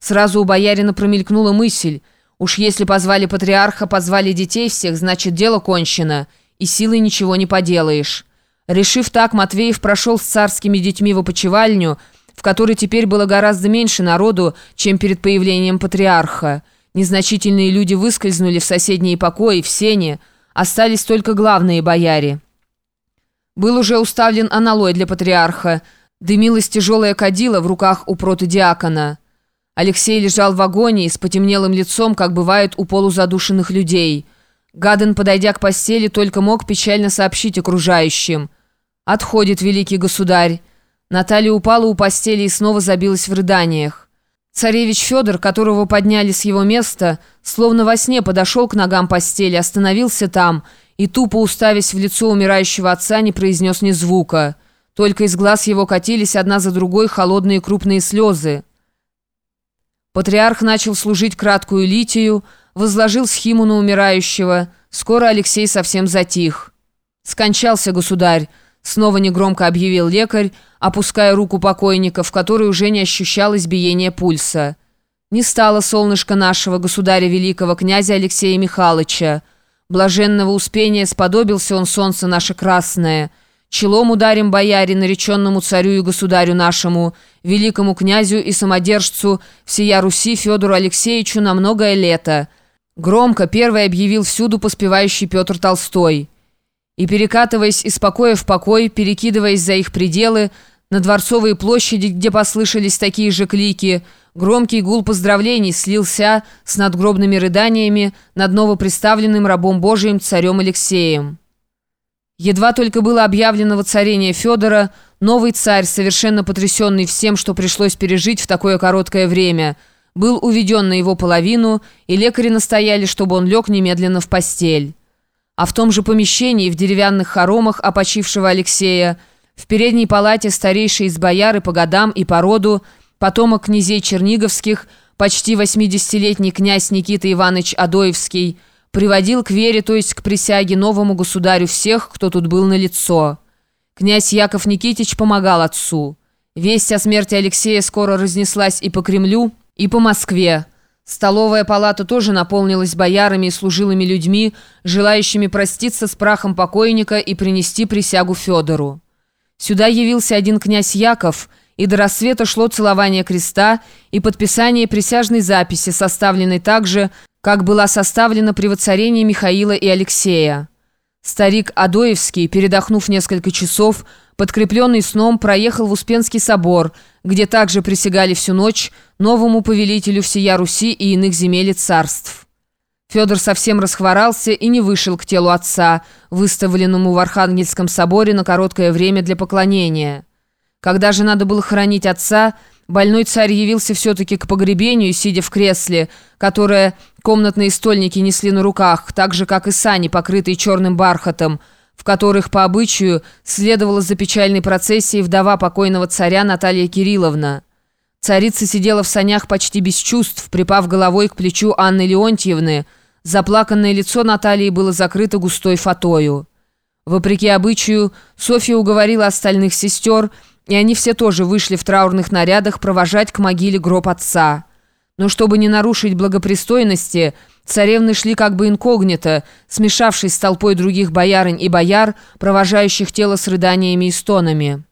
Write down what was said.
Сразу у боярина промелькнула мысль. Уж если позвали патриарха, позвали детей всех, значит, дело кончено, и силой ничего не поделаешь. Решив так, Матвеев прошел с царскими детьми в опочивальню, в которой теперь было гораздо меньше народу, чем перед появлением патриарха. Незначительные люди выскользнули в соседние покои, в сене, остались только главные бояре. Был уже уставлен аналой для патриарха, дымилась тяжелая кадила в руках у протодиакона. Алексей лежал в агонии с потемнелым лицом, как бывает у полузадушенных людей. Гаден, подойдя к постели, только мог печально сообщить окружающим. «Отходит великий государь». Наталья упала у постели и снова забилась в рыданиях. Царевич Федор, которого подняли с его места, словно во сне подошел к ногам постели, остановился там и, тупо уставясь в лицо умирающего отца, не произнес ни звука. Только из глаз его катились одна за другой холодные крупные слезы. Патриарх начал служить краткую литию, возложил схиму на умирающего. Скоро Алексей совсем затих. «Скончался государь», — снова негромко объявил лекарь, опуская руку покойника, в которой уже не ощущалось биение пульса. «Не стало солнышко нашего государя великого князя Алексея Михайловича». Блаженного успения сподобился он солнце наше красное. Челом ударим бояре, нареченному царю и государю нашему, великому князю и самодержцу всея Руси Федору Алексеевичу на многое лето. Громко первый объявил всюду поспевающий Петр Толстой. И перекатываясь из покоя в покой, перекидываясь за их пределы, на Дворцовые площади, где послышались такие же клики – Громкий гул поздравлений слился с надгробными рыданиями над новоприставленным рабом Божиим царем Алексеем. Едва только было объявлено воцарение Федора, новый царь, совершенно потрясенный всем, что пришлось пережить в такое короткое время, был уведен на его половину, и лекари настояли, чтобы он лег немедленно в постель. А в том же помещении, в деревянных хоромах опочившего Алексея, в передней палате старейший из бояр и по годам и по роду, потомок князей Черниговских, почти 80-летний князь Никита Иванович Адоевский, приводил к вере, то есть к присяге новому государю всех, кто тут был на лицо. Князь Яков Никитич помогал отцу. Весть о смерти Алексея скоро разнеслась и по Кремлю, и по Москве. Столовая палата тоже наполнилась боярами и служилыми людьми, желающими проститься с прахом покойника и принести присягу Федору. Сюда явился один князь Яков – и до рассвета шло целование креста и подписание присяжной записи, составленной так же, как была составлена при воцарении Михаила и Алексея. Старик Адоевский, передохнув несколько часов, подкрепленный сном, проехал в Успенский собор, где также присягали всю ночь новому повелителю всея Руси и иных земель и царств. Федор совсем расхворался и не вышел к телу отца, выставленному в Архангельском соборе на короткое время для поклонения. Когда же надо было хоронить отца, больной царь явился все-таки к погребению, сидя в кресле, которое комнатные стольники несли на руках, так же, как и сани, покрытые черным бархатом, в которых, по обычаю, следовала за печальной процессией вдова покойного царя Наталья Кирилловна. Царица сидела в санях почти без чувств, припав головой к плечу Анны Леонтьевны. Заплаканное лицо Натальи было закрыто густой фатою. Вопреки обычаю, Софья уговорила остальных сестер – и они все тоже вышли в траурных нарядах провожать к могиле гроб отца. Но чтобы не нарушить благопристойности, царевны шли как бы инкогнито, смешавшись с толпой других боярынь и бояр, провожающих тело с рыданиями и стонами.